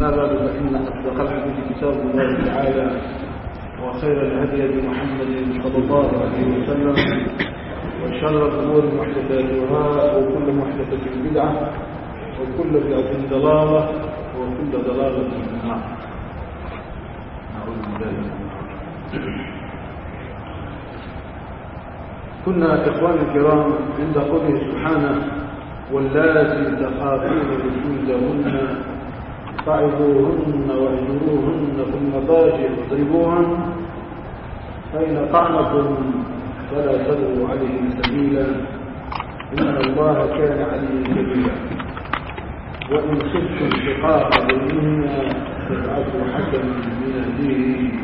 ما بعد فإن أصدق الحديث كتاب الله تعالى وخير الهدي بمحمد صلى الله عليه وسلم وشر الأمور محدثاتها وكل محدثة بدعة وكل بدعة ضلالة وكل ضلالة في النار. نعوذ بالله كنا إخواني الكرام عند قوله سبحانه واللاتي تخافون نشوزهن فعظوهن واهجروهن في المضاجع واضربوهن فإن طعنكم فلا تبغوا عليهم سبيلا. إن الله كان عليا كبيرا. وإن خفتم شقاق بينهما فابعثوا حكما من أهله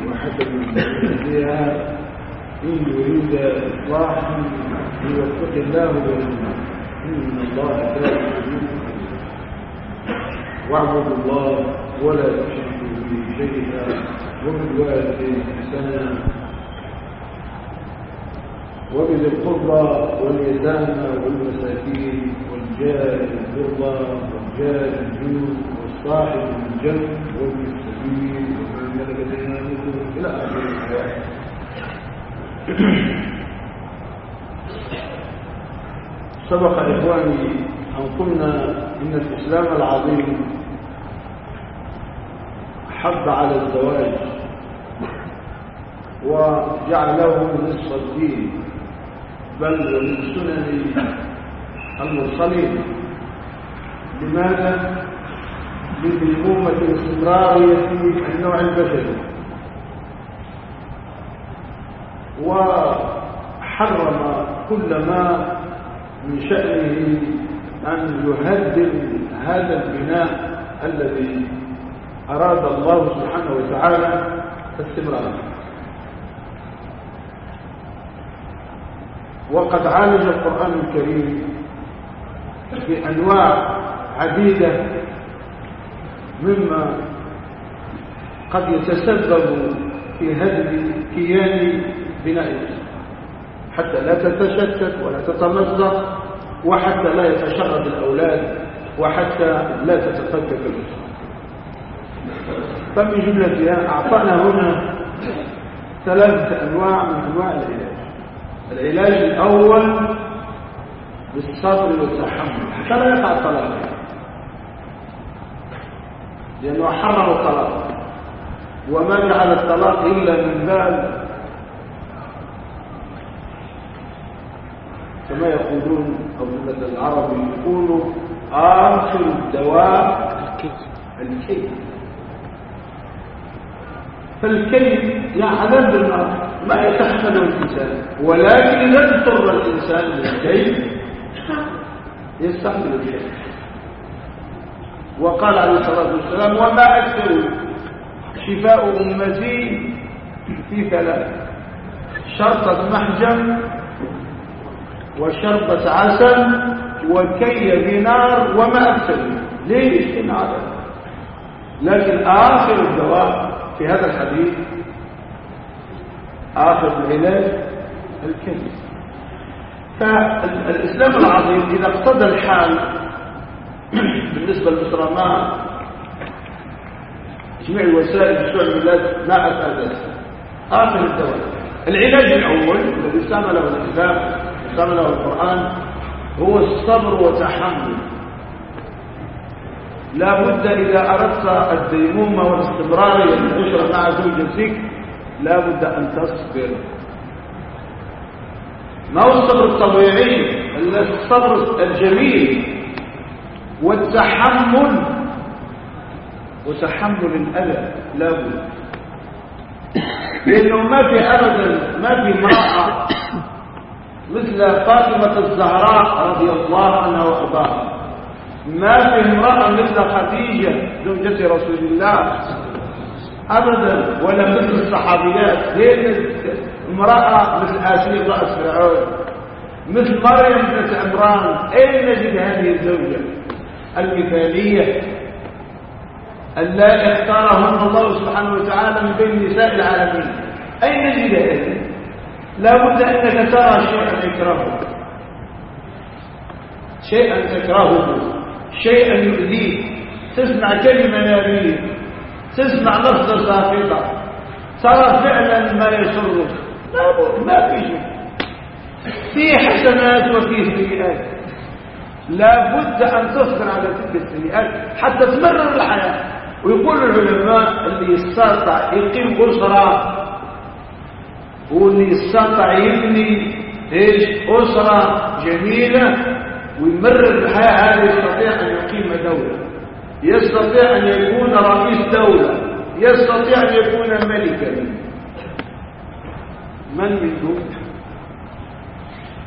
وحكما من أهلها إن يريد إصلاحا يوفق الله بينهما إن الله كان عليا واعبدوا الله ولا تشركوا به شيئا وبالوالدين إحسانا. وبذي القربى واليتامى والمساكين والجار القربى والجار الجنوب والصاحب بالجنب وابن السبيل وما ملكت أيمانكم إلى آخر الايات سبق إخواني أن قلنا إن الإسلام العظيم حب على الزواج وجعله نصف الدين بل ومن سنن المرسلين لماذا؟ لديمومة الاستمرارية في النوع البشري وحرم كل ما من شأنه أن يهدم هذا البناء الذي أراد الله سبحانه وتعالى استمراره. وقد عالج القرآن الكريم بأنواع عديدة مما قد يتسبب في هدم كيان بناء حتى لا تتشتت ولا تتمزق وحتى لا يتشرد الأولاد وحتى لا تتفكك الإسلام فمن جملتها أعطانا هنا ثلاثة أنواع من أنواع العلاج. العلاج الأول بالصبر والتحمل. حتى لا يقع الطلاق. لأنه حرم الطلاق. وما جعل الطلاق إلا من باب كما يقولون أو العرب يقولوا آخر الدواء الكي فالكي يعلم بالنار ما يتحمله الإنسان. ولكن إذا اضطر الإنسان للكي يستحمل الكي وقال عليه الصلاة والسلام وما أكثر شفاء أمتي في ثلاث شرطة محجم وشرطة عسل وكي بنار وما أكثر ليش إن عدد لكن آخر الدواء في هذا الحديث آخر العلاج الكلمة فالإسلام العظيم إذا اقتضى الحال بالنسبة لمصر جميع الوسائل بسوء البلاد ما أفادت. آخر الدواء العلاج الأول الذي استعمله الإسلام. استعمله القرآن هو الصبر وتحمل لا بد إذا أردت الديمومة والاستمرارية الأسرة مع زوجتك لا بد أن تصبر. ما هو الصبر الطبيعي؟ الصبر الجميل والتحمل. وتحمل الأذى لا بد. لأنه ما في أبدا ما في امرأة مثل فاطمة الزهراء رضي الله عنها وأرضاها. ما في امرأة مثل خديجة زوجة رسول الله أبدا ولا مثل الصحابيات. هي امرأة مثل آسية رأس فرعون مثل مريم بنت عمران. أين نجد هذه الزوجة المثالية اللائي اختارهن الله سبحانه وتعالى من بين نساء العالمين؟ أين نجد هذه؟ لا بد أنك ترى شيئا تكرهه. شيئا تكرهه. شيئا يؤذيك. تسمع كلمة نبيه تسمع لفظة ساقطة ترى فعلا ما يسرك. لابد ما في شيء. في حسنات وفي سيئات. لابد أن تصبر على تلك السيئات حتى تمرر الحياة. ويقول العلماء اللي يستطع يقيم أسرة واللي يبني إيش أسرة جميلة ويمرر الحياة هذه يستطيع أن يقيم دولة يستطيع أن يكون رئيس دولة يستطيع أن يكون ملكا من من دون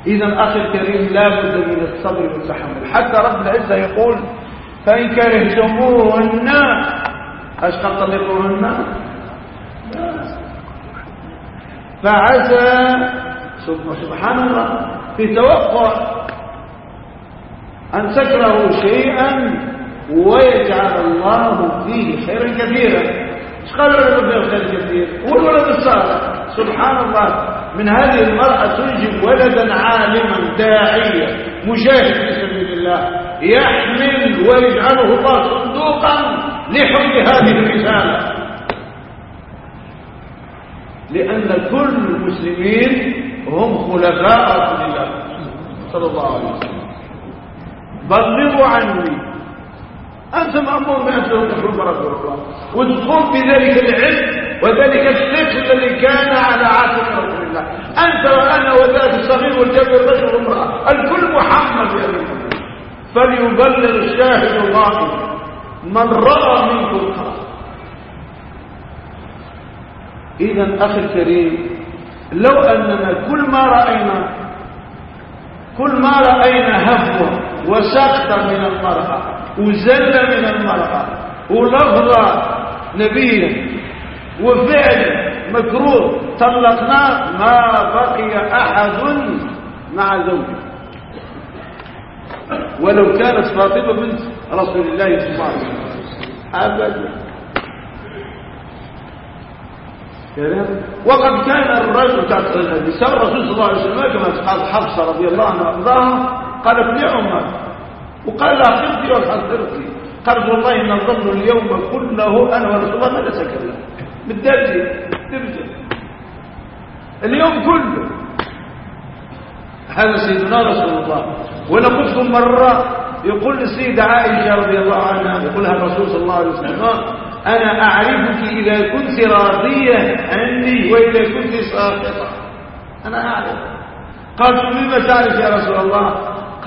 إذا أخي الكريم لا بد من الصبر والتحمل حتى رب العزة يقول فإن كرهتموهن أشقى طلقوهن فعسى سبحان الله في توقع أن تكرهوا شيئا ويجعل الله فيه خيرا كثيرا. إيش قال العلماء فيه خير كثير؟ والولد الصالح. سبحان الله من هذه المرأة تنجب ولدا عالما داعيا مجاهد في سبيل الله. يحمل ويجعله الله صندوقا لحب هذه الرسالة. لأن كل المسلمين هم خلفاء رسول الله صلى الله عليه وسلم. بلغوا عني. أنت مأمور بأن تكون رسول الله. وتقوم بذلك العلم وذلك الشرك الذي كان على عاتق رسول الله. أنت وأنا وذاك الصغير والكبير رجل وامرأة الكل محمد يا فليبلغ الشاهد الغائب من رأى منكم إذا أخي الكريم لو أننا كل ما رأينا كل ما رأينا هفوة وسقط من المرأة وزل من المرأة ولفظة نبيا وفعل مكروه طلقناه ما بقي أحد مع زوجه. ولو كانت فاطمة بنت رسول الله صلى الله عليه وسلم. أبدا. وقد كان الرجل نساء الرسول صلى الله عليه وسلم كما قال حفصة رضي الله عنها وارضاها قالت لي عمر. وقال لها خذتي وحذرتي قالت والله إن الظن اليوم كله أنا ورسول الله ما نتكلم بالدرجة ترجع اليوم كله. هذا سيدنا رسول الله. وأنا قلت مرة يقول السيدة عائشة رضي الله عنها يقولها الرسول صلى الله عليه وسلم أنا أعرفك إذا كنت راضية عني وإذا كنت ساقطة أنا أعرف. قالت بما تعرف يا رسول الله؟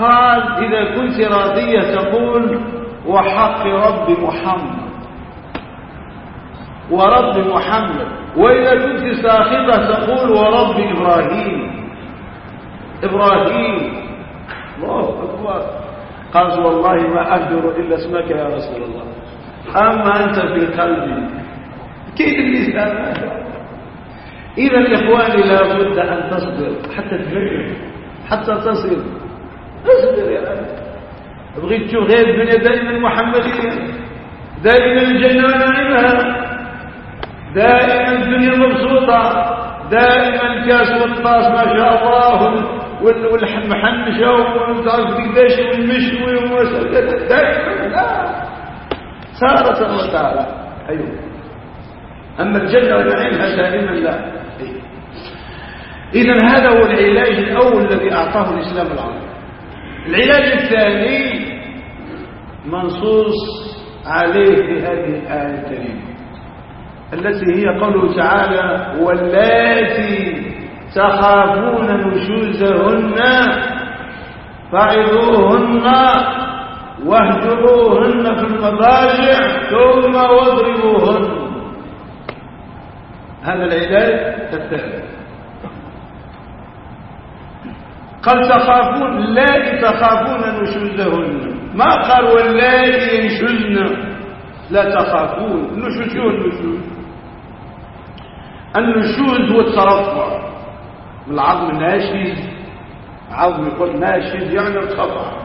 قال إذا كنت راضية تقول وحق رب محمد. ورب محمد. وإذا كنت ساخطة تقول ورب إبراهيم. إبراهيم. الله أكبر. قال والله ما أقدر إلا اسمك يا رسول الله. أما أنت في قلبي كيف اللسان إذا إخواني لا بد أن تصبر حتى تجرب حتى تصل. اصبر يا أخي. بغيت تشوف غير الدنيا دائما محمدية دائما الجنة ونعيمها دائما الدنيا مبسوطة دائما الكاس والطاس ما شاء الله والمحنشة ومتعرف قديش والمشوي دائما لا. سارة وتعالى أيوه. أما الجنة ونعيمها دائما لا؟ إذا هذا هو العلاج الأول الذي أعطاه الإسلام العظيم العلاج الثاني منصوص عليه في هذه الآية الكريمة التي هي قوله تعالى واللاتي تخافون نشوزهن فعظوهن واهجروهن في المضاجع ثم واضربوهن. هذا العلاج الثالث قال تخافون لا تخافون نشوزهن. ما قال واللاتي ينشزن لا تخافون. النشوز شو النشوز النشوز هو الترفع العظم الناشز. عظم يقول ناشز يعني ارتفع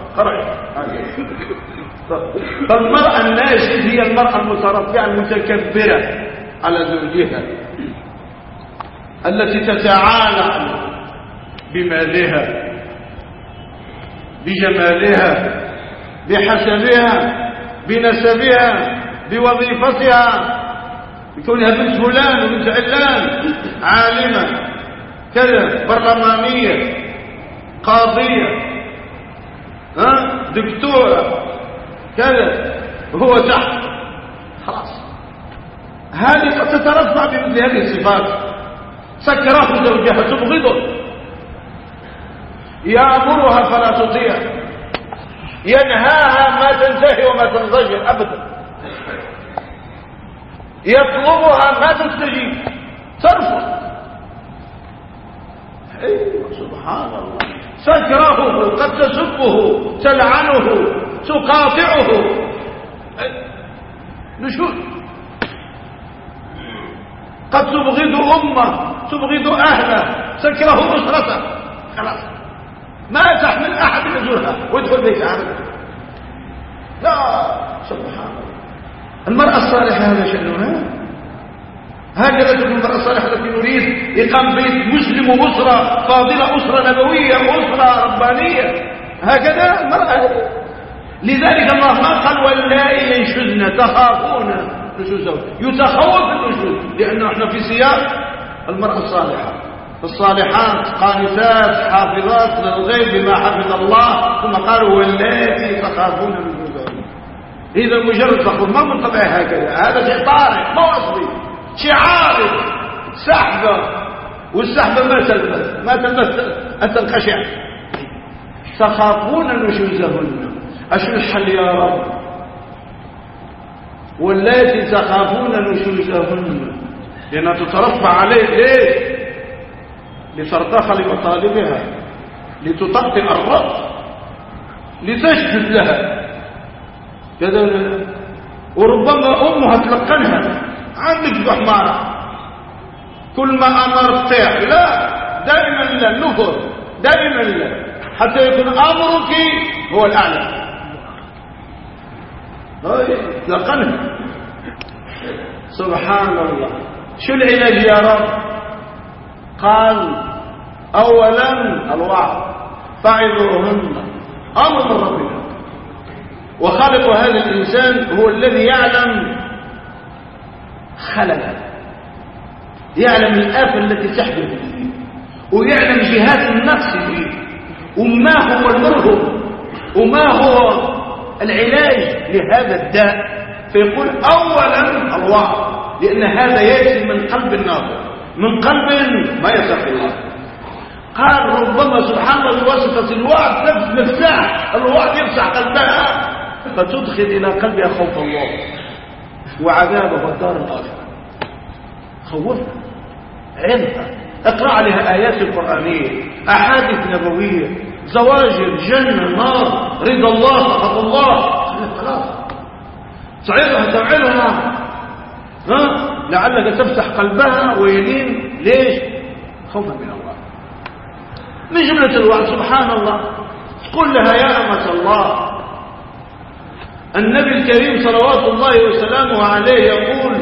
فالمرأة الناشز هي المرأة المترفعة المتكبرة على زوجها التي تتعالى بمالها بجمالها بحسبها بنسبها بوظيفتها. بكونها بنت فلان وبنت علان عالمة كذا برلمانية قاضية. ها؟ دكتورة. كذا هو تحت. خلاص. هذه قد تترفع بمثل هذه الصفات. سكره زوجها تبغضه. يأمرها فلا تطيع. ينهاها ما تنتهي وما تنضجر أبدا. يطلبها ما تستجيب. ترفض. أيوة سبحان الله. تكرهه قد تسبه تلعنه تقاطعه. نشوف. قد تبغض أمة تبغض أهله تكره أسرته. خلاص. ما تحمل أحد يزورها ويدخل بيت عمل لا سبحان الله. المرأة الصالحة هذا شأنها؟ هكذا تكون المرأة الصالحة التي نريد. إقام بيت مسلم وأسرة فاضلة أسرة نبوية وأسرة ربانية. هكذا المرأة لذلك الله ما قال واللائي ينشزن تخافون نشوزه يتخوف النشوز لأنه إحنا في سياق المرأة الصالحة. الصالحات قانتات حافظات للغيب بما حفظ الله ثم قالوا واللاتي تخافون نشوزهن إذا مجرد تخوف ما من طبيعي هكذا. هذا شيء طارئ ما أصلي. شيء عارض سحبة والسحبة ما تلبس ما تلبس أن تنقشع تخافون نشوزهن أشو الحل يا رب؟ واللاتي تخافون نشوزهن لأنها تترفع عليه ليه؟ لترتخى لمطالبها لتطقطق الرب لتسجد لها. كذا وربما أمها تلقنها. عندك بحمارة كل ما أمرت لا دائما لا نفر دائما لا. حتى يكون أمرك هو الأعلى. تلقنها سبحان الله شو العلاج يا رب؟ قال اولا الوعظ. فعظوهن أمر ربنا وخالق هذا الإنسان هو الذي يعلم خلله يعلم الآفة التي تحدث فيه ويعلم جهات النقص فيه وما هو المرهب وما هو العلاج لهذا الداء. فيقول اولا الوعظ لأن هذا يأتي من قلب الناظر من قلب ما يسخ الله. قال ربما سبحان الله بواسطة الوعد مفتاح الوعد يفتح قلبها فتدخل إلى قلبها خوف الله. وعذابه والدار الآخرة خوفها عظها اقرأ عليها آيات القرآنية أحاديث نبوية. زواجر جنة نار. رضا الله سخط الله. خلاص. تعظها ها؟ لعلك تفتح قلبها ويلين ليش؟ خوفا من الله. من جملة الوعد. سبحان الله. قل لها يا أمة الله. النبي الكريم صلوات الله وسلامه عليه يقول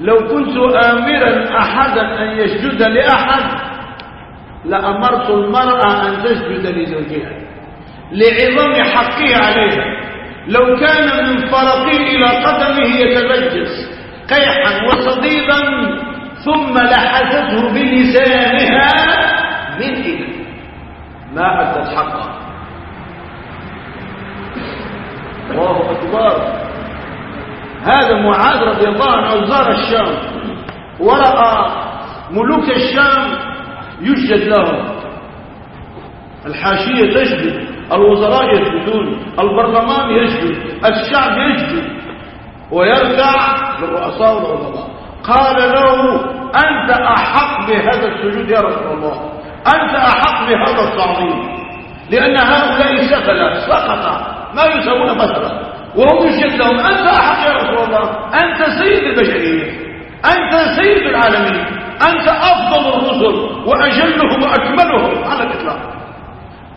لو كنت آمرا أحدا أن يسجد لأحد لأمرت المرأة أن تسجد لزوجها لعظم حقه عليها. لو كان من فرقه إلى قدمه يتبجس قيحا وصديدا ثم لحسته بلسانها من إذن ما أدت حقه. الله أكبر. هذا معاذ رضي الله عنه زار الشام. ورأى ملوك الشام يسجد لهم الحاشية تسجد الوزراء يسجدون البرلمان يسجد الشعب يسجد ويرجع للرؤساء والعظماء قال له أنت أحق بهذا السجود يا رسول الله. أنت أحق بهذا التعظيم. لأن هؤلاء سفلة سقط ما يسوون مثلا وهم يسجد لهم أنت أحق يا رسول الله أنت سيد البشرية أنت سيد العالمين أنت أفضل الرسل وأجلهم وأكملهم على الإطلاق.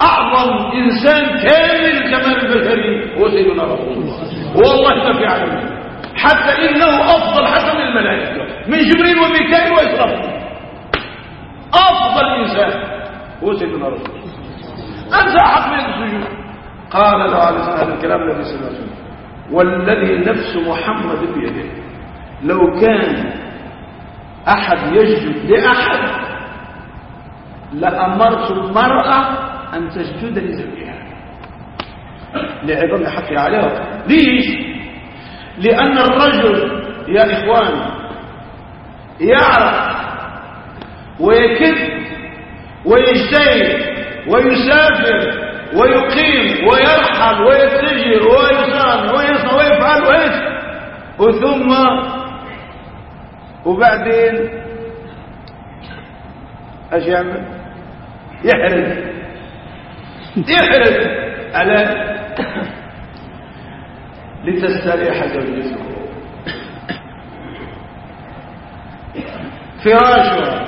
أعظم إنسان كامل كمال البشري هو سيدنا رسول الله. والله ما في عالم حتى إنه أفضل حتى من الملائكة من جبريل وميكائيل وإسرافيل. أفضل إنسان هو سيدنا رسول الله. أنت أحق من السجود. قال له عليه هذا الكلام الذي سمعته والذي نفس محمد بيده لو كان أحد يسجد لأحد لأمرت المرأة أن تسجد لزوجها. لعظم حقها عليها ليش؟ لأن الرجل يا إخوان يعرف ويكذب ويجتهد ويسافر ويقيم ويرحل ويتجر ويصام ويصنع ويفعل ويفعل وثم وبعدين إيش يعمل؟ يحرز. يحرز على لتستريح زوجته. فراشها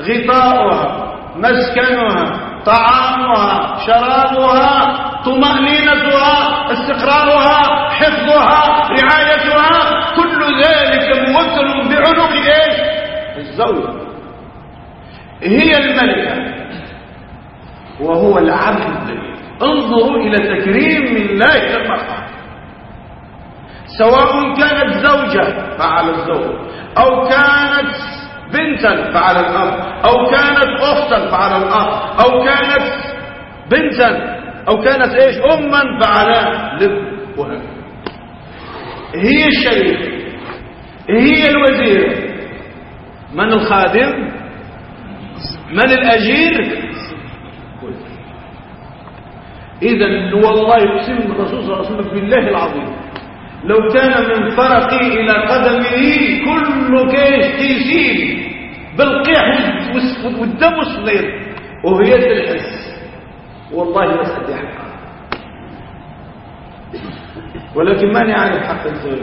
غطاؤها مسكنها طعامها شرابها طمأنينتها استقرارها حفظها رعايتها كل ذلك موكل بعنق إيش؟ الزوجة هي الملكة. وهو العبد. انظروا إلى تكريم من الله للمرأة سواء كانت زوجة فعلى الزوج. أو كانت بنتا فعلى الأب. أو كانت أختا فعلى الأب أو كانت بنتا أو كانت إيش؟ أما فعلى لب وهكذا هي الشريف هي الوزير. من الخادم؟ من الأجير؟ إذا والله يقسم الرسول صلى الله عليه وسلم بالله العظيم. لو كان من فرقي إلى قدمه كل كيش تيسير بالقيح والدم الصغير وهي الحس. والله ما سأدي حقها ولكن ما نعرف حق الزوج.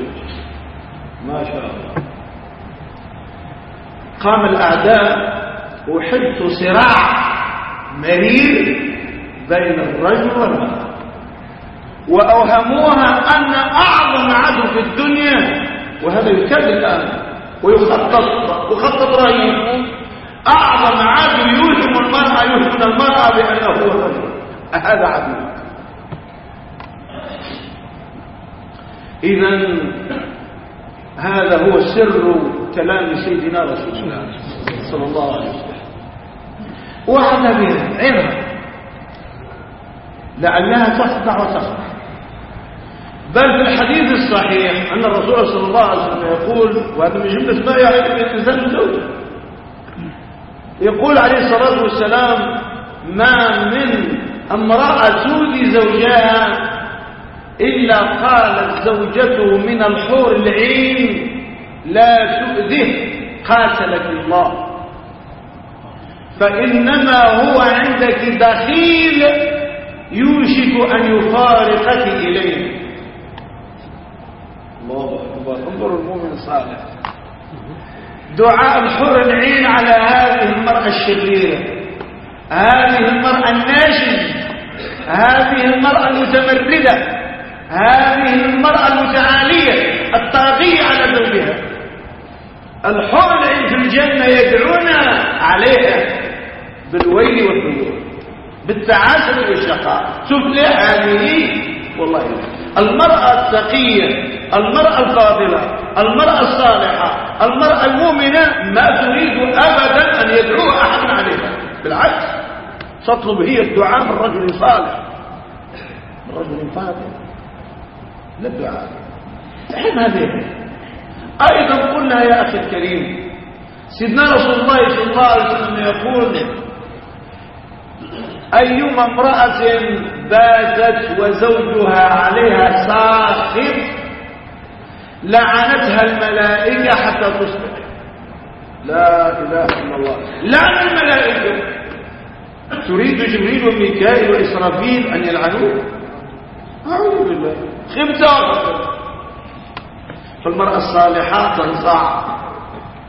ما شاء الله. قام الأعداء وحدت صراع مرير بين الرجل والمرأة. وأوهموها أن أعظم عدو في الدنيا وهذا يكاد الآن ويخطط وخطط رهيب أعظم عدو يوهم المرأة يوهم المرأة بأنه هو الرجل. هذا عدو إذا هذا هو سر كلام سيدنا رسول الله صلى الله عليه وسلم. وعد بها عظة لعلها تصدع وتصدع. بل في الحديث الصحيح أن الرسول صلى الله عليه وسلم يقول وهذا من جملة ما يعرف الإنسان زوجه يقول عليه الصلاة والسلام ما من امرأة تؤذي زوجها إلا قالت زوجته من الحور العين لا تؤذه قاتلك الله. فإنما هو عندك دخيل يوشك أن يفارقك إليه. الله أكبر. انظروا المؤمن الصالح دعاء الحور العين على هذه المرأة الشريرة. هذه المرأة الناشز هذه المرأة المتمردة. هذه المرأة المتعالية الطاغية على زوجها الحور العين في الجنة يدعون عليها بالويل والذنوب بالتعاسر والشقاء ليه هذه؟ والله. المرأة التقية المرأة الفاضلة المرأة الصالحة المرأة المؤمنة ما تريد أبدا أن يدعو أحد عليها. بالعكس تطلب هي الدعاء من رجل صالح. من رجل فاضل. لا الدعاء. إحنا هذه. أيضا قلنا يا أخي الكريم سيدنا رسول الله صلى الله عليه وسلم يقول أيما امرأة باتت وزوجها عليها ساخط لعنتها الملائكة حتى تصبح. لا إله إلا الله. لعن الملائكة. تريد جبريل وميكائيل وإسرافيل أن يلعنوه؟ أعوذ بالله. خمسة فالمرأة الصالحة تنصاع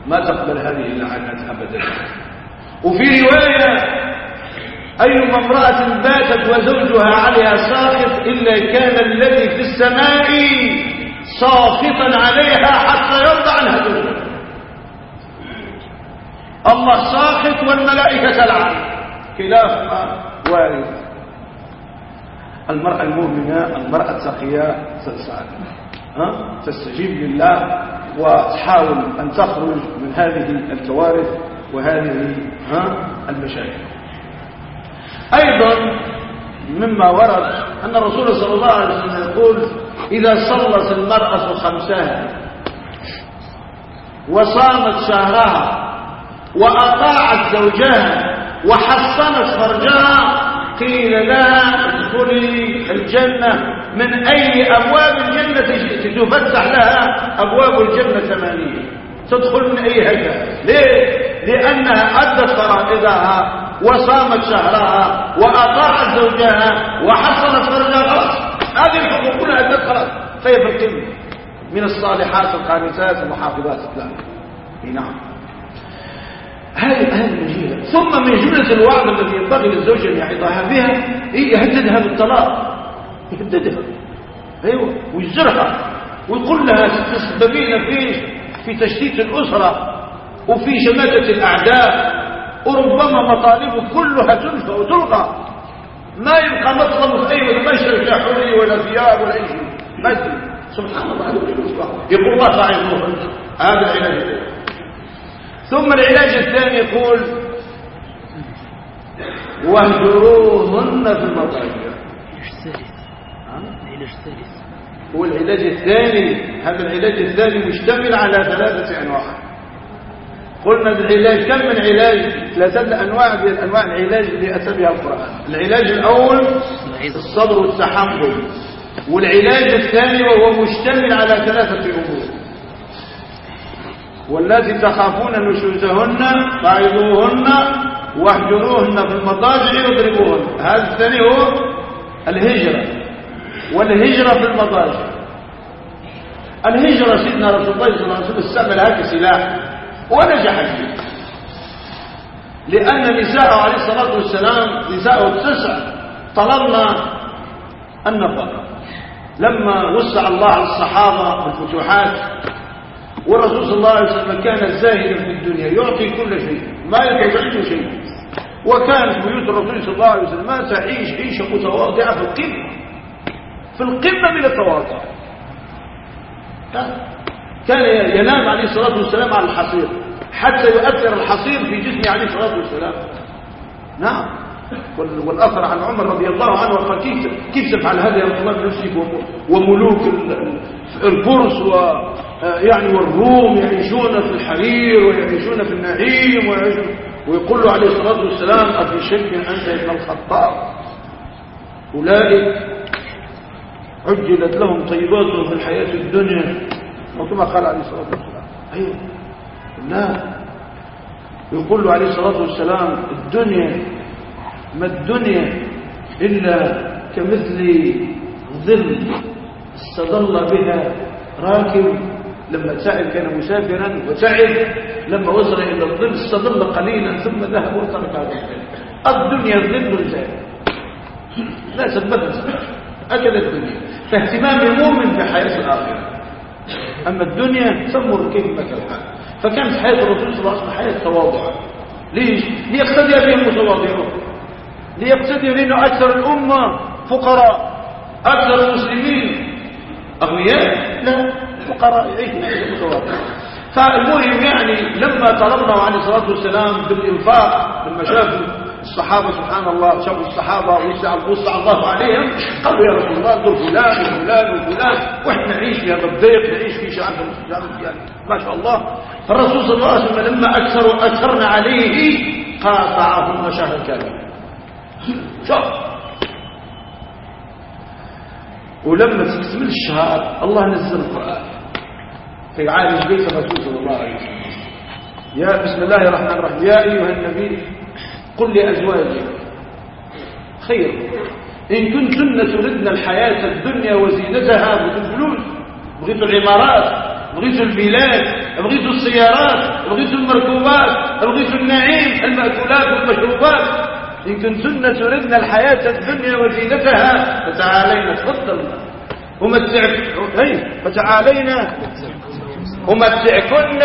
ما تقبل هذه اللعنات أبدا. وفي رواية أيما امرأة باتت وزوجها عليها ساخط إلا كان الذي في السماء ساخطا عليها حتى يرضى عنها زوجها الله ساخط والملائكة تلعن خلافها وارد. المرأة المؤمنة المرأة التقية تستجيب لله وتحاول أن تخرج من هذه الكوارث وهذه المشاكل. أيضا مما ورد أن الرسول صلى الله عليه وسلم يقول إذا صلت المرأة خمسها وصامت شهرها وأطاعت زوجها وحصنت فرجها قيل لها ادخلي الجنة. من أي أبواب الجنة شئت تفتح لها أبواب الجنة ثمانية. تدخل من أي هجة ليه؟ لأنها أدت فرائضها وصامت شهرها وأطاعت زوجها وحصلت فرجها. هذه الحقوق كلها أدت خلاص في القمة من الصالحات القانتات المحافظات الإسلام. نعم. هذه هذه من ثم من جملة الوعظ الذي ينبغي للزوج أن يعظها. بها يهددها بالطلاق. يهددها. أيوه. ويزرها ويقول لها تسببين في في تشتيت الأسرة وفي شماتة الأعداء. وربما مطالبه كلها تنفى وتلغى ما يبقى مطلب في أي يشتري حرية ولا ثياب ولا شيء. ما سبحان الله يقول الله فاعلوهن هذا علاج ثم العلاج الثاني يقول واهجروهن في المضاجع العلاج الثالث هو العلاج الثاني هذا العلاج الثاني مشتمل على ثلاثة أنواع. قلنا العلاج كم من علاج؟ ثلاثة أنواع من أنواع العلاج اللي أتى بها القرآن. العلاج الأول الصبر والتحمل. والعلاج الثاني وهو مشتمل على ثلاثة أمور. والتي تخافون نشوزهن فاعذوهن واهجروهن في المضاجع واضربوهن. هذا الثاني هو الهجرة. والهجرة في المضاجع. الهجرة سيدنا رسول الله صلى الله عليه وسلم استعملها كسلاح ونجح فيه. لأن نساء عليه الصلاة والسلام نساء التسع طلبنا النفقة لما وسع الله على الصحابة الفتوحات والرسول صلى الله عليه وسلم كان زاهدا في الدنيا يعطي كل شيء ما يتزعج شيء. وكانت بيوت الرسول صلى الله عليه وسلم ما تعيش عيشة متواضعة في القمة في القمة من التواضع. كان ينام عليه الصلاة والسلام على الحصير حتى يؤثر الحصير في جسمه عليه الصلاة والسلام. نعم. والأثر عن عمر رضي الله عنه قال كيف, كيف تفعل هذا يا رسول الله وملوك الفرس و يعني والروم يعيشون في الحرير ويعيشون في النعيم ويعيشون ويقول له عليه الصلاة والسلام أفي شك أنت ابن الخطاب؟ أولئك عجلت لهم طيباتهم في الحياة الدنيا. وكما قال عليه الصلاة والسلام. أيوه لا. يقول عليه الصلاة والسلام الدنيا ما الدنيا إلا كمثل ظل استظل بها راكب. لما تعب كان مسافرا وتعب لما وصل إلى الظل استظل قليلا ثم ذهب وترك هذا الدنيا ظل الزاد لا سببت أكل الدنيا. فاهتمام المؤمن في حياة الآخرة. أما الدنيا تمر كلمة الحال فكانت حياة الرسول صلى الله عليه وسلم حياة تواضع. ليش؟ ليقتدي بهم المتواضعون ليقتدي لأنه أكثر الأمة فقراء. أكثر المسلمين أغنياء؟ لا فقراء. يعيشون عيشة متواضعة. فالمهم يعني لما طلبنا عليه الصلاة والسلام بالإنفاق بالمشاكل الصحابة سبحان الله شافوا الصحابة وسع الله عليهم. قالوا يا رسول الله دول فلان وفلان وفلان. وإحنا نعيش في هذا الضيق نعيش في شعب يعني ما شاء الله. فالرسول صلى الله عليه وسلم لما أكثروا أكثرنا عليه قاطعهم شهر كامل شوف. ولما تكتمل الشهر الله نزل القرآن. في عالج بيت الرسول صلى الله عليه وسلم. يا بسم الله الرحمن الرحيم. يا أيها النبي قل لأزواجك خير. إن كنتن تردن الحياة الدنيا وزينتها بغيت الفلوس بغيت العمارات بغيت البلاد بغيت السيارات بغيت المركوبات بغيت النعيم المأكولات والمشروبات إن كنتن تردن الحياة الدنيا وزينتها فتعالينا. تفضل. ومتعك فتعالينا. أمتعكن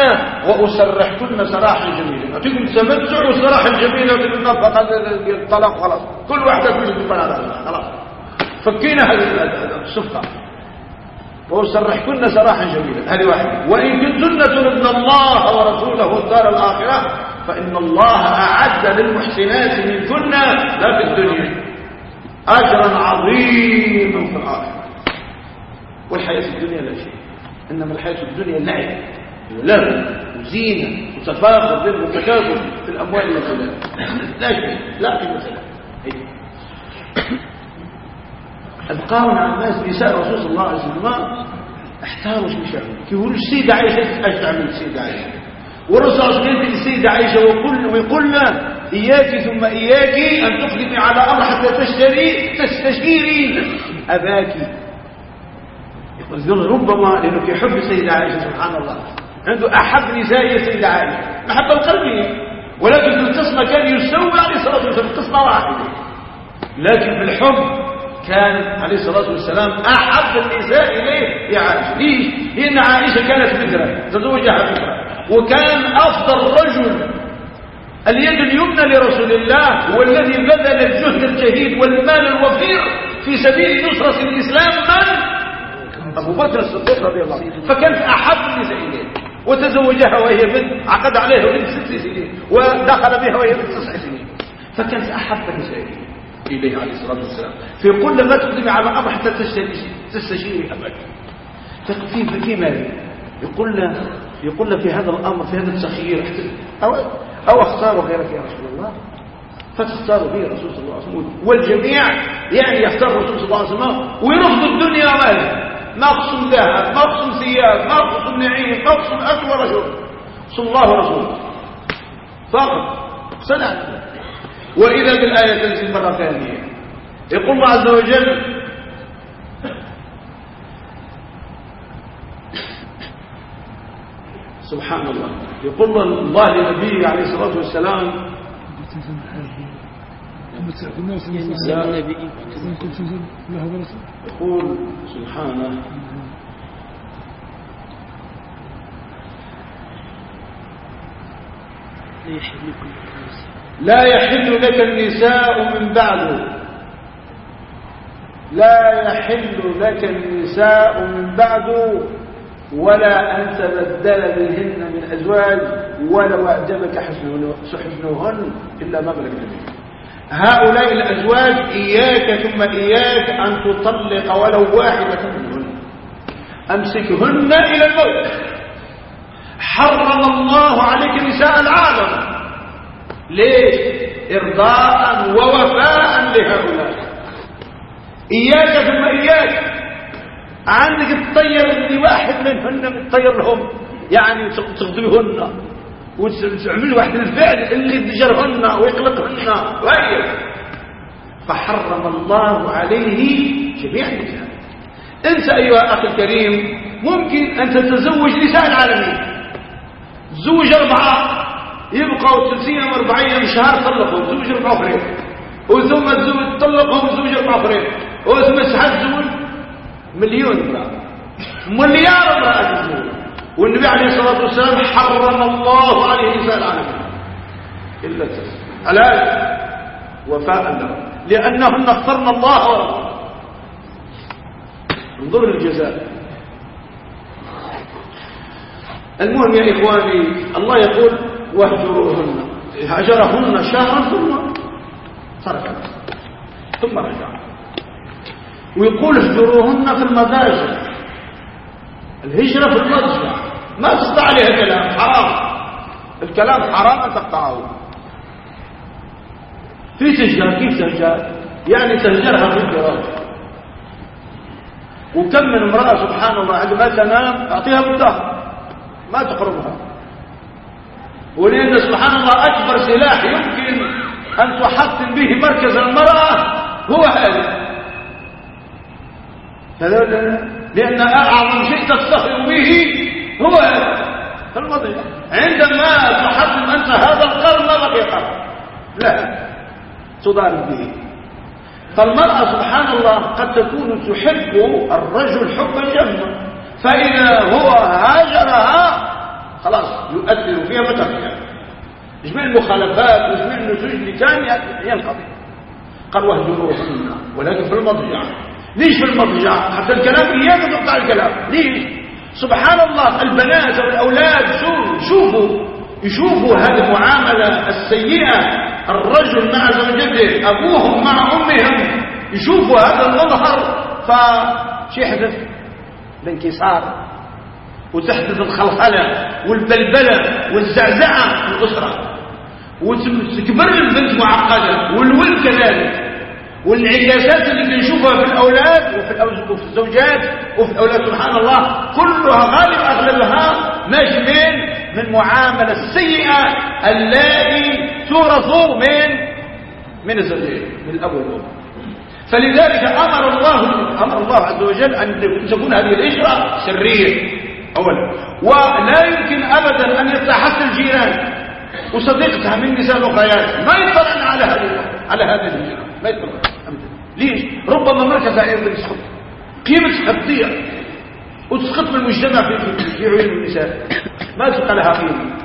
وأسرحكن سراحا جميلا. أعطيكم تمتع وسراحا جميلا بالنفقة الطلاق خلاص. كل واحدة تريد تفعل هذا خلاص. فكينا هذه الصفقة وسرحكن سراحا جميلا. هذه واحدة. وإن كنتن تردن الله ورسوله والدار الآخرة فإن الله أعد للمحسنات منكن لا في الدنيا. أجرا عظيما في الآخرة. والحياة الدنيا لا شيء. إنما الحياة الدنيا لعب ولهو وزينة وتفاخر وتكاثر في الأموال والأولاد. لا شيء. لا قيمة له أبقاون على الناس نساء رسول صلى الله عليه وسلم أحتاروا شو يعملوا يقولوا السيدة عائشة؟ إيش تعمل السيدة عائشة؟ والرسول صلى الله عليه وسلم عائشة ويقول ويقولنا إياك ثم إياك أن تقدمي على أمر حتى تشتري تستشيري أباك ربما لأنه في حب السيدة عائشة سبحان الله. عنده أحب نساء السيدة عائشة. محبة القلب. ولكن القسمة كان يسوي عليه الصلاة والسلام قسمة واحدة لكن بالحب كانت عليه الصلاة والسلام أحب النساء إليه يا عائشة. ليش؟ لأن عائشة كانت بكرة تزوجها بكرة وكان أفضل رجل اليد اليمنى لرسول الله هو الذي بذل الجهد الجهيد والمال الوفير في سبيل نصرة الإسلام؟ أبو بكر الصديق رضي الله عنه. فكانت أحب النساء إليه وتزوجها وهي بنت عقد عليها بنت ست سنين ودخل بها وهي بنت تسع سنين. فكانت أحب النساء إليه عليه الصلاة والسلام. فيقول لما تقدمي على أمر حتى تستشيري أبدا في في مال يقول له يقول له في هذا الأمر في هذا التخيير. أو, أو اختاروا غيرك يا رسول الله؟ فتختاروا به رسول صلى الله عليه وسلم. والجميع يعني يختار الرسول صلى الله عليه وسلم ويرفض الدنيا ومالها اقسم ذهب اقسم ثياب اقسم نعيم اقسم أكل شرب صلى الله ورسوله فقط. صنعت وإذا بالآية تنزل مرة ثانية. يقول الله عز وجل سبحان الله. يقول الله لنبيه عليه الصلاة والسلام يقول سبحانه لا يحل لك النساء من بعد لا يحل لك النساء من بعد ولا أن تبدل بهن من أزواج ولو أعجبك حسنهن إلا ما ملكت هؤلاء الأزواج إياك ثم إياك أن تطلق ولو واحدة منهن. أمسكهن إلى الموت. حرم الله عليك نساء العالم. ليش؟ إرضاء ووفاء لهؤلاء. إياك ثم إياك. عندك تطير لواحد منهن تطير لهم يعني تغضبهن وتعمل واحد الفعل اللي تجرهن ويقلقهن وهي فحرم الله عليه جميع النساء انت أيها أخي الكريم ممكن أن تتزوج نساء العالمين تزوج أربعة يبقوا 30 أو 40 شهر طلقوا زوج أربعة أخرين وثم تزوج طلقهم زوج أربعة أخرين وثم سحب زوج مليون امرأة. مليار امرأة تزوج. والنبي عليه الصلاة والسلام حرم الله عليه نساء العالمين. إلا الآن وفاء لهم. لأنهن اخترن الله ورسوله انظر الجزاء. المهم يا إخواني الله يقول واهجروهن. هجرهن شهرا ثم ترك ثم رجع. ويقول اهجروهن في المضاجع الهجرة في المضجع ما تقطع عليها كلام حرام. الكلام حرام أن تقطعه. في تهجر كيف تهجر يعني تهجرها في الفراش وكم من امرأة سبحان الله عندما تنام تعطيها بالظهر ما تقربها. ولأن سبحان الله أكبر سلاح يمكن أن تحطم به مركز المرأة هو هذا لأن أعظم شيء تفتخر به هو المضيع عندما تحطم أنت هذا القرن ما بقي قرن لا. تضارب به. فالمرأة سبحان الله قد تكون تحب الرجل حبا جما فإذا هو هاجرها خلاص يؤثر فيها فتركها جميع المخالفات وجميع النتوج اللي كان ينقضي. قال واهجروهن ولكن في المضجع ليش في المضجع حتى الكلام إياك تقطع الكلام. ليش؟ سبحان الله البنات والأولاد شوفوا يشوفوا هذه المعاملة السيئة. الرجل مع زوجته أبوهم مع أمهم يشوفوا هذا المظهر. فشي يحدث؟ الانكسار وتحدث الخلخلة والبلبلة والزعزعة في الأسرة. وتكبر البنت معقدة والولد كذلك. والانعكاسات اللي بنشوفها في الأولاد وفي الزوجات وفي الأولاد سبحان الله كلها غالب أغلبها ماشي من من معاملة السيئة التي تورث من من الزوجين من الأب والأم. فلذلك أمر الله أمر الله عز وجل أن تكون هذه الإجرة سرية أولا. ولا يمكن أبدا أن يتحس الجيران. وصديقتها من نساء الأخريات ما يطلعن على هذه على هذه الهجرة ما يطلعن ليش ربما مركز أيضا يسقط قيمة تضيع وتسقط من المجتمع في عيون النساء ما تبقى لها قيمة.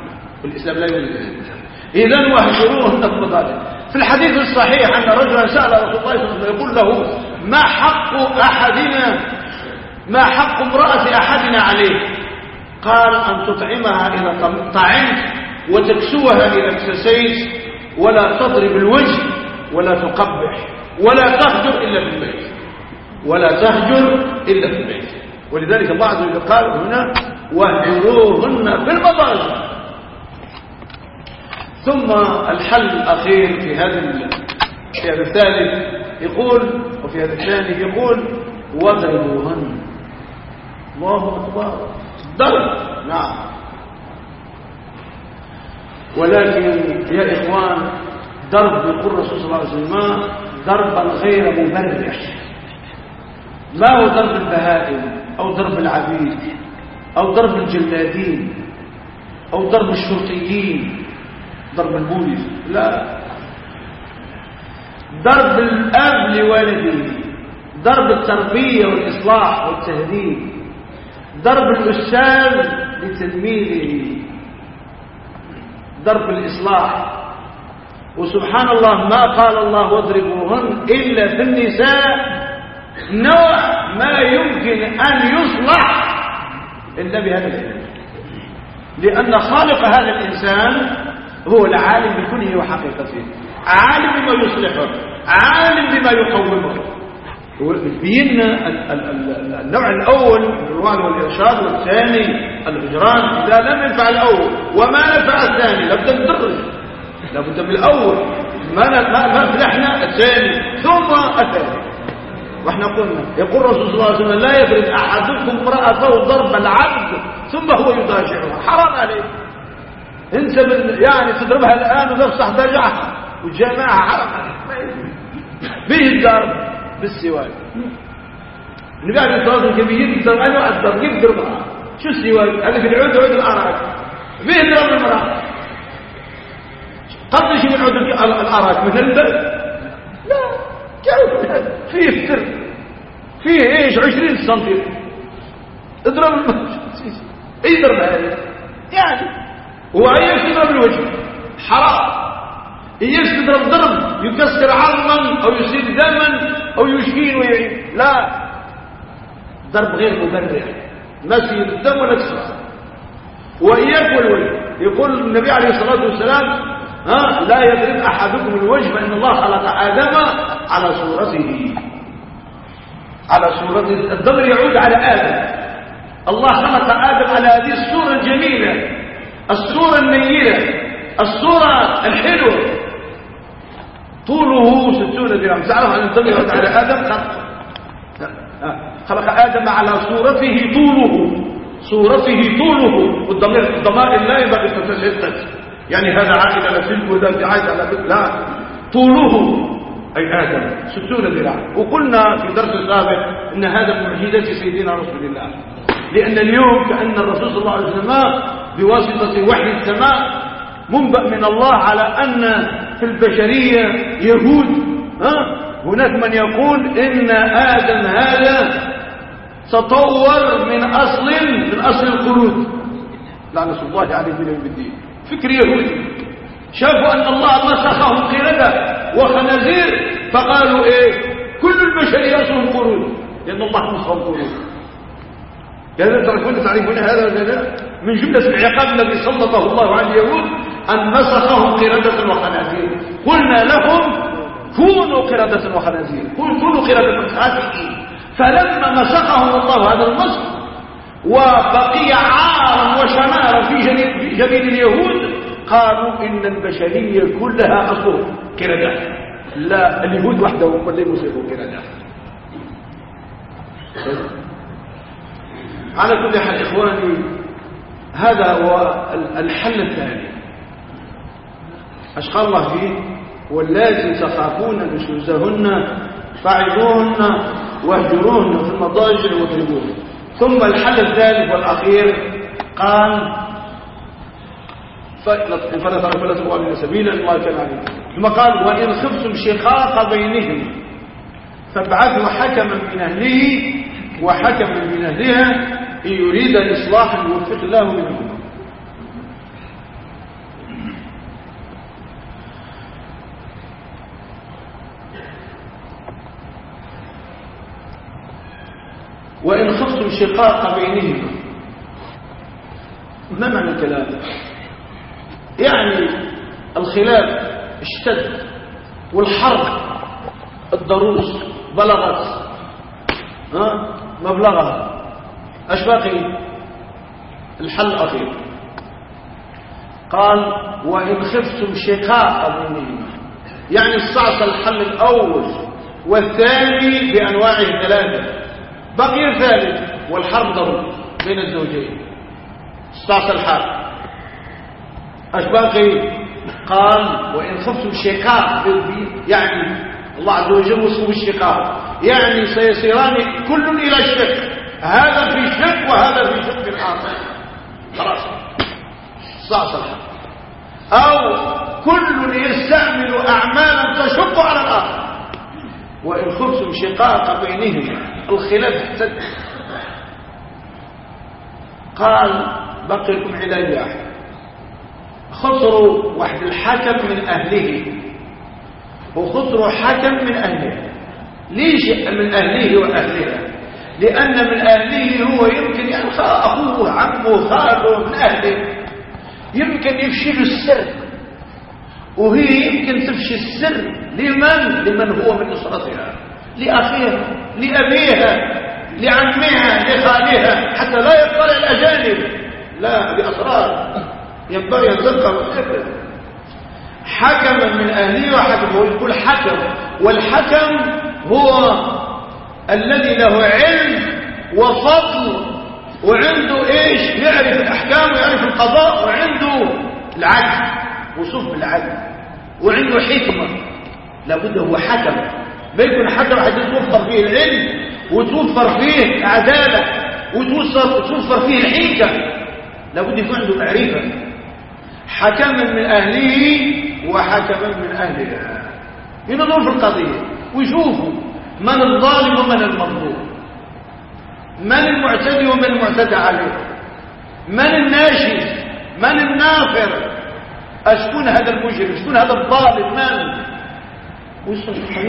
والإسلام لا يريد إذا وهجروهن في في الحديث الصحيح أن رجلا سأل رسول الله صلى الله عليه وسلم يقول له ما حق أحدنا ما حق امرأة أحدنا عليه؟ قال أن تطعمها إذا طعمت وتكسوها إذا اكتسيت ولا تضرب الوجه ولا تقبح. ولا تهجر إلا في البيت. ولا تهجر إلا في البيت. ولذلك الله عز وجل قال هنا واهجروهن في المضاجع. ثم الحل الأخير في هذا في هذا الثالث يقول وفي هذا الثاني يقول واضربوهن الله أكبر. ضرب نعم. ولكن يا إخوان ضرب يقول الرسول صلى الله عليه وسلم ضربا غير مبرح ما هو ضرب البهائم أو ضرب العبيد أو ضرب الجلادين أو ضرب الشرطيين؟ ضرب البوليس لا. ضرب الأب لوالده. ضرب التربية والإصلاح والتهذيب. ضرب الأستاذ لتلميذه. ضرب الإصلاح وسبحان الله ما قال الله واضربوهن إلا في النساء. نوع ما يمكن أن يصلح إلا بهذا العلم لأن خالق هذا الإنسان هو العالم بكله وحقيقته. عالم بما يصلحه عالم بما يقومه. بينا النوع الأول الروان والإرشاد والثاني الإجران إذا لم ينفع الأول وما نفع الثاني من درج لابد من الأول ما فلحنا الثاني ثم الثاني وإحنا قلنا يقول الرسول صلى الله عليه وسلم لا يضرب أحدكم امرأته ضرب العبد ثم هو يضاجعها. حرام عليك. انت من يعني تضربها الآن وتفصح ضجعها. وتجامعها حرام عليك. به الضرب بالسواك. النبي عليه الصلاة والسلام كان يضرب أنا اضرب كيف ضربها. شو السواك؟ هذا في العود عود الاراك به ضرب المراه قد شيء من عود الأراك مثل البرد لا كيف؟ فيه فتر فيه إيش؟ 20 سم اضرب اي ضرب هذا يعني. هو إيش يضرب الوجه حرام. إيش تضرب ضرب؟ يكسر عظما أو يصيب دما أو يشكين ويعين. لا. ضرب غير مبرر. ما يصير الدم ولا تسرع وإياك والوجه. يقول النبي عليه الصلاة والسلام ها؟ لا يضرب أحدكم الوجه فإن الله خلق آدم على صورته. على صورته. الضمر يعود على آدم. الله خلق آدم على هذه الصورة الجميلة الصورة النيرة الصورة الحلوة. طوله ستون ذراعا تعرف أن الضمير على آدم؟ خلق. آدم على صورته طوله. صورته طوله. والضمير الضمائر لا ينبغي تتشتت يعني هذا عائد على سلك وذا عائد على لا. طوله أي آدم. ستون ذراعا وقلنا في درس السابق أن هذا معجزة سيدنا رسول الله. لأن اليوم كأن الرسول صلى الله عليه وسلم بواسطة وحي السماء منبأ من الله على أن في البشرية يهود ها؟ هناك من يقول إن آدم هذا تطور من أصل من أصل الخلود لعنة الله عليه في الدين. فكر يهودي شافوا أن الله مسخهم قردة وخنازير فقالوا إيه كل البشر يصلهم خلود لأن الله نصف القلوب كذا تركون تعرفون هذا ولا من جملة العقاب الذي سلطه الله على اليهود أن مسخهم قردة وخنازير قلنا لهم كونوا قردة وخنازير كونوا قردة خاسئين. فلما مسخهم الله هذا المسخ وبقي عارا وشمارا في جبين اليهود. قالوا إن البشرية كلها أصول قردة لا اليهود وحدهم هم اللي يصيبوا قردة على كل حال إخواني هذا هو الحل الثاني. أشقى الله فيه واللاتي تخافون نشوزهن فعظوهن واهجروهن في المضاجع واضربوهن. ثم الحل الثالث والأخير قال فلا فلا سبيلا الله كان عليه. ثم قال وإن خفتم شقاق بينهم فابعثوا حكما من أهله وحكما من أهلها إن يريد إصلاحا يوفق الله منهم. وإن خفتم شقاق بينهما. ما معنى الكلام؟ يعني الخلاف اشتد والحرب الضروس بلغت ها؟ مبلغها. إيش باقي؟ الحل الاخير قال وإن خفتم شقاق بينهما. يعني استعصى الحل الأول والثاني بأنواعه الثلاثة. بقي الثالث والحرب ضروري بين الزوجين. استعصى الحال إيش باقي قال وإن خفتم شقاق يعني الله عز وجل وصفه بالشقاق يعني سيصيران كل إلى الشك هذا في شك وهذا في شك آخر. خلاص. استعصى الحال. أو كل يستعمل أعمالا تشق على الآخر. وإن خفتم شقاق بينهما الخلاف احتد قال بقي لكم علاج واحد خسروا واحد الحكم من أهله. وخسروا حكم من أهله. ليش من أهله وأهلها لأن من أهله هو يمكن يلقى أخوه عمه خاله من أهله. يمكن يفشل السر وهي يمكن تفشي السر لمن؟ لمن هو من أسرتها لأخيها لأبيها لعمها لخالها حتى لا يطلع الأجانب لا بأسرار ينبغي أن تبقى حكما من أهله وحكم هو يقول حكم. والحكم هو الذي له علم وفضل وعنده إيش؟ يعرف الأحكام ويعرف القضاء وعنده العدل وصف بالعدل. وعنده حكمة. لابد هو حكم. ما يكون حكم حتى يتوفر فيه العلم وتوفر فيه العداله وتوفر فيه الحكم لابد يكون عنده معرفة. حكما من أهله وحكما من اهلها ينظروا في القضية ويشوفوا من الظالم ومن المظلوم. من المعتدي ومن المعتدى عليه. من الناشي من النافر. أشكون هذا المجرم؟ أشكون هذا الظالم من؟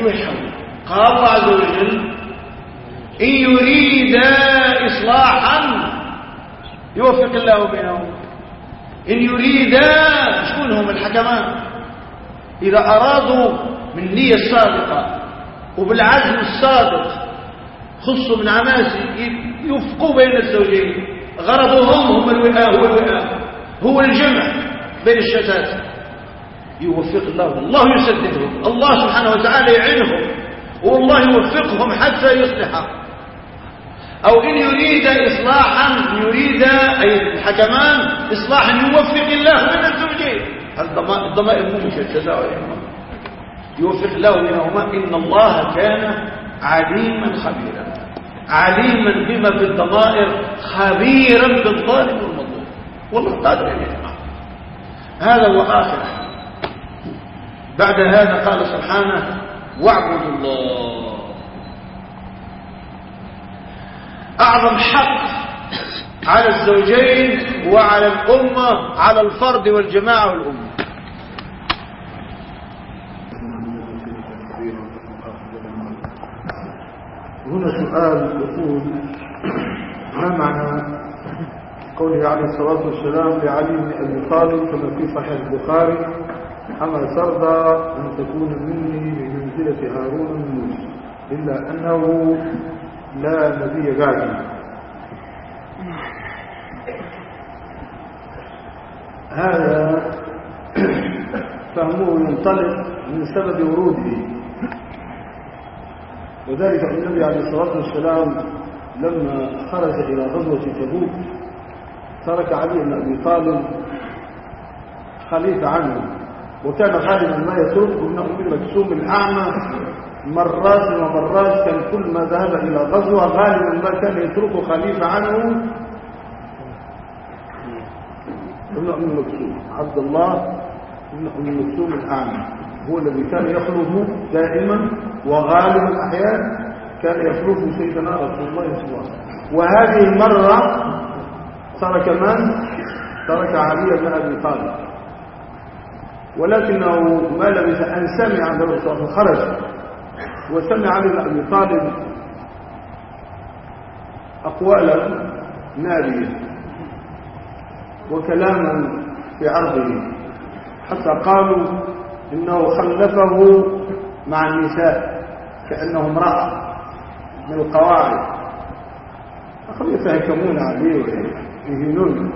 ويحاول قال الله عز وجل إن يريد إصلاحا يوفق الله بينهم. إن يريد شكون هم الحكمان إذا أرادوا من النية الصادقة وبالعزم الصادق خصوا من عماس يفقوا بين الزوجين. غرضهم هم الوئاء هو الجمع. بين الشتات. يوفق الله الله يسددهم. الله سبحانه وتعالى يعينهم. والله يوفقهم حتى يصلح. أو إن يريد إصلاحا يريد أي الحكمان إصلاحا يوفق الله من الزوجين. الضمائر مو مشتتة يوفق الله بينهما إن الله كان عليما خبيرا. عليما بما في الضمائر خبيرا بالظالم والمظلوم. والله قادر ان يسمع هذا هو آخر. بعد هذا قال سبحانه واعبدوا الله. أعظم حق على الزوجين وعلى الأمة على الفرد والجماعة والأمة. هنا سؤال يقول ما معنى قوله عليه الصلاة والسلام لعلي بن أبي طالب كما في صحيح البخاري أما ترضى أن تكون مني بمنزلة هارون من موسى إلا أنه لا نبي بعدي. هذا فهمه ينطلق من سبب وروده. وذلك النبي عليه الصلاة والسلام لما خرج إلى غزوة تبوك ترك علي بن أبي طالب خليفة عنه وكان غالبا ما يترك ابن أم مكسوم الأعمى مرات ومرات كان كل ما ذهب إلى غزوة غالبا ما كان يترك خليفة عنه. ابن أم مكسوم عبد الله ابن أم مكسوم الأعمى هو الذي كان يخلفه دائما وغالب الأحيان كان يخلفه سيدنا رسول الله صلى الله عليه وسلم. وهذه المرة ترك من؟ ترك علي بن أبي طالب. ولكنه ما لبث أن سمع الرسول خرج وسمع علي بن أبي طالب أقوالا نارية وكلاما في عرضه. حتى قالوا إنه خلفه مع النساء كأنه امرأة من القواعد. أخذوا يتهكمون عليه. ويهينون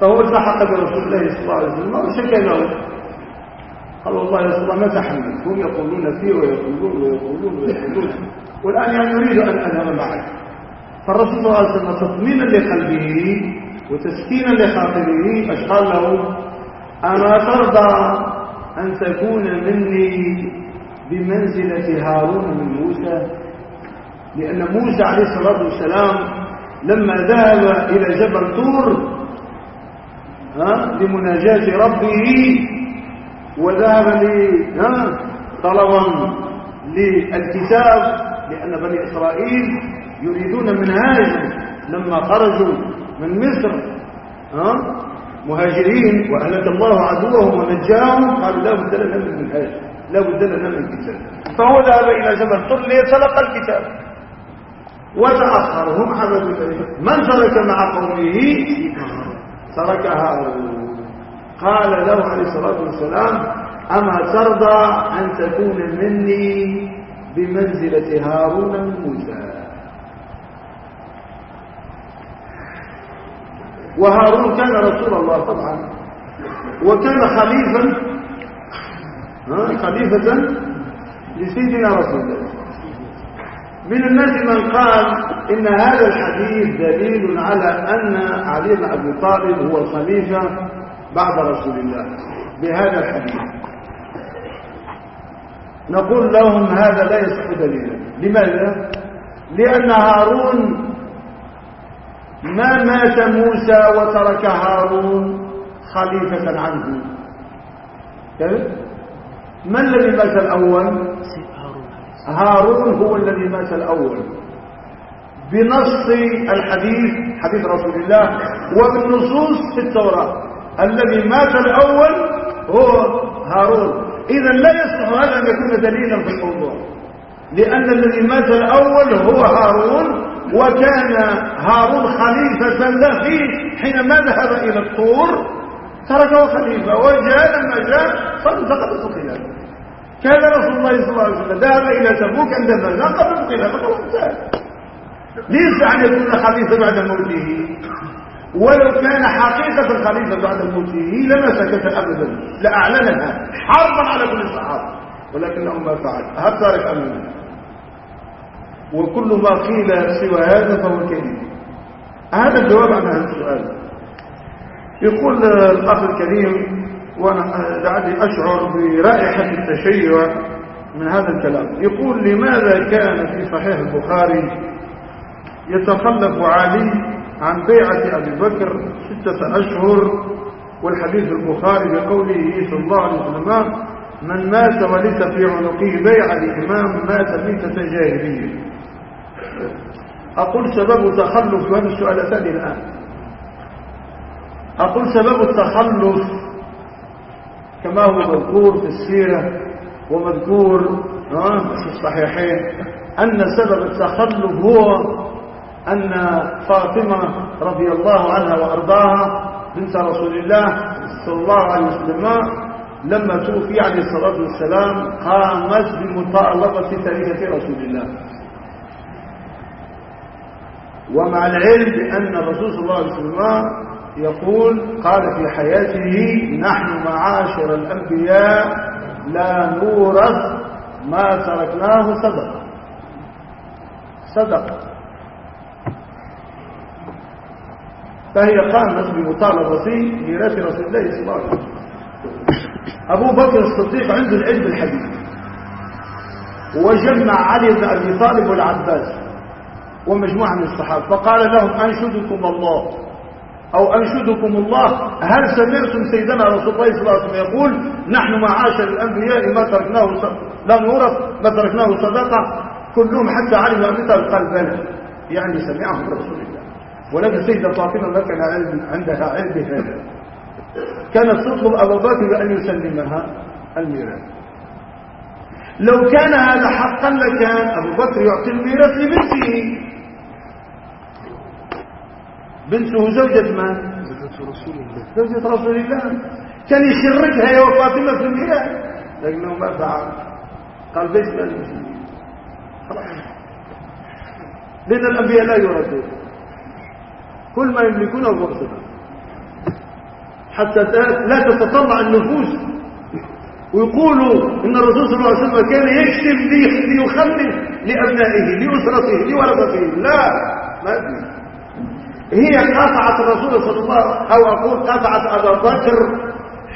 فهو التحق برسول الله صلى الله عليه وسلم. وشكى له قال والله يا رسول الله ما تحمل. هم يقولون فيه ويقولون ويقولون ويقولون. والآن يعني يريد أن أذهب معك. فالرسول صلى الله عليه وسلم تطمينا لقلبه وتسكينا لخاطره أشقال له أما ترضى أن تكون مني بمنزلة هارون من موسى؟ لأن موسى عليه الصلاة والسلام لما ذهب إلى جبل طور لمناجاة ربه وذهب طلبا للكتاب لأن بني إسرائيل يريدون منهاج لما خرجوا من مصر مهاجرين وأهلك الله عدوهم ونجاهم قالوا لا بد لنا من المنهاج لا بد لنا من الكتاب فهو ذهب إلى جبل طر ليتلقى الكتاب. وتأخر هم عبدوا من ترك مع قومه؟ ترك هارون. قال له عليه الصلاة والسلام أما ترضى أن تكون مني بمنزلة هارون موسى. وهارون كان رسول الله طبعا. وكان خليفا خليفة لسيدنا رسول الله. من الناس من قال إن هذا الحديث دليل على أن علي بن أبي طالب هو الخليفة بعد رسول الله بهذا الحديث نقول لهم هذا لا يصح دليلا لماذا؟ لأن هارون ما مات موسى وترك هارون خليفة عنه كيف؟ ما الذي مات الأول هارون هو الذي مات الأول. بنص الحديث حديث رسول الله وبالنصوص في التوراة. الذي مات الأول هو هارون. إذا لا يصح هذا أن يكون دليلا في الموضوع. لأن الذي مات الأول هو هارون وكان هارون خليفة له حينما ذهب إلى الطور. تركه خليفة وجاء لما جاء فانتقلت الخلافة كان رسول الله صلى الله عليه وسلم ذهب إلى تبوك عندما الخلافة وانتهى ليس أن يكون خليفة بعد موته. ولو كان حقيقة الخليفة بعد موته لما سكت أبدا لأعلنها. حربا على كل الصحابة. ولكنه ما فعل. هل تارك أمنا وكل ما قيل سوى هذا فهو كذب. هذا الجواب عن هذا السؤال. يقول الأخ الكريم وأنا لعلي أشعر برائحة التشيع من هذا الكلام. يقول لماذا كان في صحيح البخاري يتخلف علي عن بيعة أبي بكر ستة أشهر والحديث البخاري بقوله صلى الله عليه وسلم من مات وليس في عنقه بيع الإمام مات ميتة جاهلية. أقول سبب تخلف وهذا السؤال الثاني الآن. أقول سبب التخلف كما هو مذكور في السيرة ومذكور في الصحيحين أن سبب التخلف هو أن فاطمة رضي الله عنها وأرضاها بنت رسول الله صلى الله عليه وسلم لما توفي عليه الصلاة والسلام قامت بمطالبة تاريخة رسول الله. ومع العلم بأن الرسول صلى الله عليه وسلم يقول قال في حياته نحن معاشر الأنبياء لا نورث ما تركناه صدق. صدق. فهي قامت بمطالبة ميراث رسول الله صلى الله عليه وسلم. أبو بكر الصديق عنده العلم الحديث. وجمع علي بن أبي طالب والعباس ومجموعة من الصحابة. فقال لهم أنشدكم الله. أو أنشدكم الله هل سمعتم سيدنا رسول الله صلى الله عليه وسلم يقول نحن معاشر الأنبياء ما تركناه لا نورث ما تركناه صدقة. كلهم حتى علي بن أبي طالب قال بلى يعني سمعه رسول الله. ولكن سيدة فاطمة ما كان عندها علم بهذا كانت تطلب أبو بكر بأن يسلمها الميراث. لو كان هذا حقا لكان أبو بكر يعطي الميراث لبنته. بنته زوجة من؟ زوجة رسول الله. زوجة رسول الله. كان يشركها يا فاطمة في الميراث لكنه ما فعل. قال بيت المسلمين. لأن الأنبياء لا يردون. كل ما يملكونه هو حتى لا تتطلع النفوس. ويقولوا إن الرسول صلى الله عليه وسلم كان يكتب ليخلف لأبنائه لأسرته لورثته لا. ما في هي قطعت الرسول صلى الله عليه وسلم أو أقول قطعت أبا بكر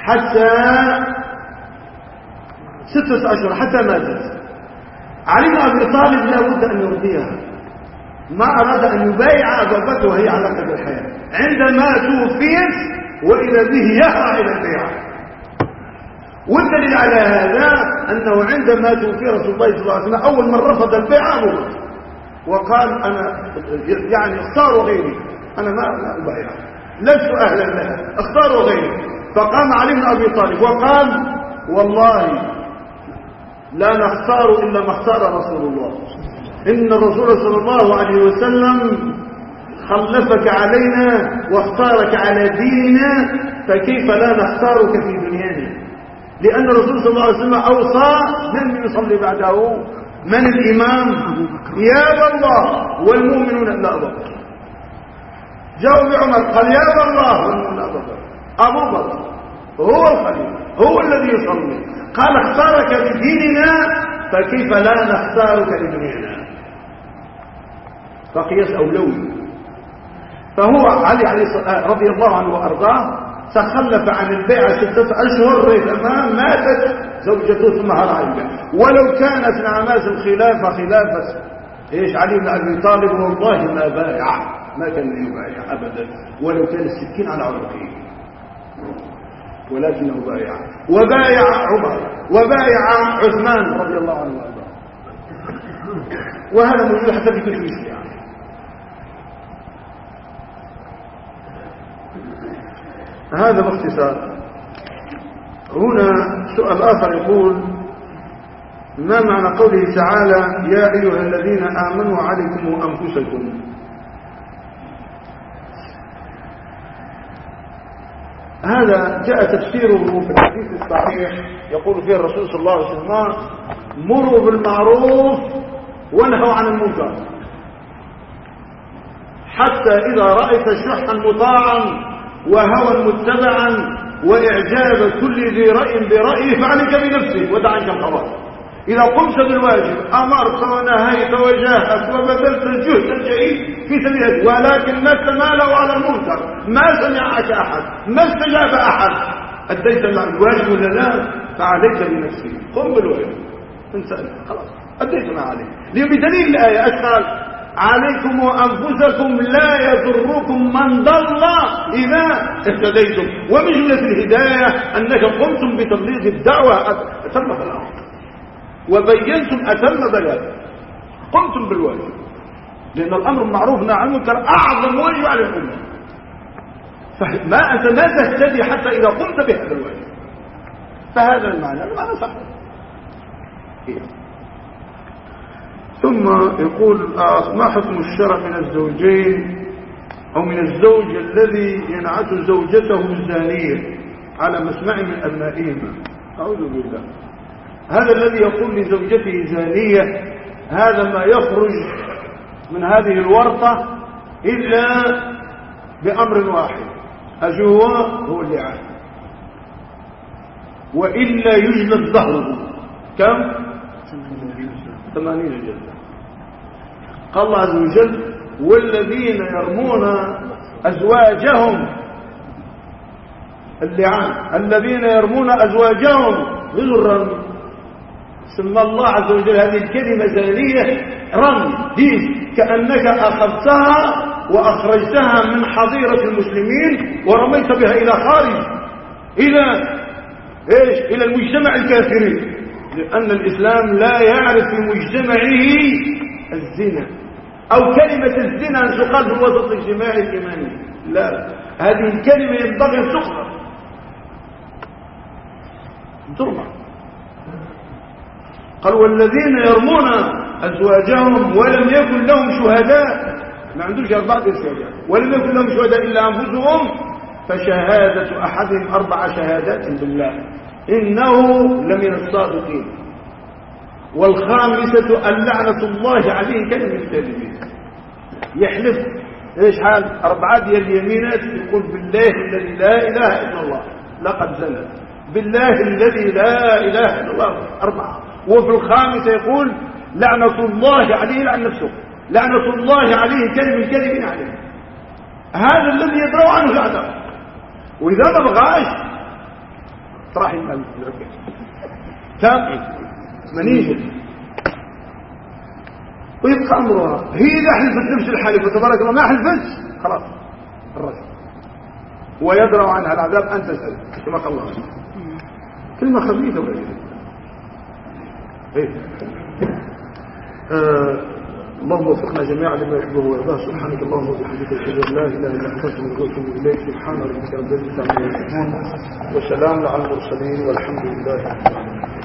حتى ستة أشهر حتى ماتت. علي بن أبي طالب لا بد أن يرضيها. ما أراد أن يبايع أبا بكر وهي على قدر الحياة. عندما توفيت وإذا به يهرع إلى البيع. والدليل على هذا أنه عندما توفي رسول الله صلى الله عليه وسلم أول من رفض البيع أبو وقال أنا يعني اختاروا غيري. أنا ما أبايع لست أهلا لها اختاروا غيري. فقام علي بن أبي طالب وقال والله لا نختار إلا ما اختار رسول الله. إن الرسول صلى الله عليه وسلم خلفك علينا واختارك على ديننا فكيف لا نختارك في دنيانا؟ لأن الرسول صلى الله عليه وسلم أوصى من يصلي بعده؟ من الإمام؟ يا الله والمؤمنون لا بكر جاءوا بعمر قال يا الله والمؤمنون أبو بكر. هو الخليفة هو الذي يصلي. قال اختارك لديننا فكيف لا نختارك لدنيانا فقياس أولوي فهو علي عليه رضي الله عنه وأرضاه تخلف عن البيع ستة أشهر ريثما ماتت زوجته ثم هرعية ولو كانت نعماس الخلافة خلافة إيش علي بن أبي طالب والله ما بايع ما كان يبايع أبدا ولو كان السكين على عنقه ولكنه بايع. وبايع عمر وبايع عثمان رضي الله عنه وأرضاه. وهذا موجود حتى في كل مسلم هذا باختصار. هنا سؤال آخر يقول ما معنى قوله تعالى يا أيها الذين آمنوا عليكم أنفسكم؟ هذا جاء تفسيره في الحديث الصحيح. يقول فيه الرسول صلى الله عليه وسلم مروا بالمعروف ونهوا عن المنكر. حتى إذا رأيت شحا مطاعا وهوى متبعا وإعجاب كل ذي رأي برأيه فعليك بنفسك ودع عنك الخبر إذا قمت بالواجب أمرت ونهيت وجاهدت وبذلت الجهد الجهيد في سبيل ولكن ما تمالوا على المنكر. ما سمعك أحد. ما استجاب أحد. أديت الواجب ولا لا؟ فعليك بنفسك. قم بالواجب انسى خلاص. أديت ما عليك. بدليل الآية أشغال عليكم وأنفسكم لا يضركم من ضل إذا اهتديتم. ومن جملة الهداية أنك قمتم بتبليغ الدعوة. أتم بلاغ وبينتم أتم بلاغ قمتم بالواجب لأن الأمر المعروف نهى عن المنكر أعظم واجب على الأمة. فما أنت لا تهتدي حتى إذا قمت بهذا الواجب فهذا المعنى المعنى صحيح. ثم يقول ما حكم الشرع من الزوجين أو من الزوج الذي ينعت زوجته الزانية على مسمع من أبنائهما؟ أعوذ بالله. هذا الذي يقول لزوجته زانية هذا ما يخرج من هذه الورطة إلا بأمر واحد أجوه هو اللعان وإلا يجلد ظهره كم؟ ثمانين جلدة. قال الله عز وجل والذين يرمون أزواجهم. اللعان. الذين يرمون أزواجهم. بالرمي سمى الله عز وجل هذه الكلمة زانية رمي دين كأنك أخذتها وأخرجتها من حظيرة المسلمين ورميت بها إلى خارج إلى إيش؟ إلى المجتمع الكافرين لأن الإسلام لا يعرف في مجتمعه الزنا أو كلمة الزنا أن تقال في الوسط الاجتماعي الإيماني لا هذه الكلمة ينبغي أن تقرأ ترمى قال والذين يرمون أزواجهم ولم يكن لهم شهداء. ما عندوش أربعة شهداء ولم يكن لهم شهداء إلا أنفسهم. فشهادة أحدهم أربع شهادات بالله. إنه لمن الصادقين. والخامسة اللعنة الله عليه من الكاذبين يحلف. إيش حال؟ أربعة ديال اليمينات يقول بالله الذي لا إله إلا الله. لقد زنت بالله الذي لا إله إلا الله. أربعة. وفي الخامسة يقول لعنة الله عليه لعن نفسه. لعنة الله عليه كلمة الكذبين عليه. هذا الذي يدروا عنه الأعداء وإذا ما بغاش راح ينام كم منيجة ويبقى أمرها هي إذا حلفت نفس الحلف وتبارك الله ما حلفت خلاص الرجل ويدرع عنها العذاب أن تسأل كما الله. كلمة خبيثة ولا إيه. آه اللهم وفقنا جميعا لما يحبه ويرضاه. سبحانك اللهم وبحمدك أشهد أن لا إله إلا أنت أستغفرك وأتوب إليك. سبحان ربك رب العزة عما يصفون. وسلام على المرسلين والحمد لله رب العالمين.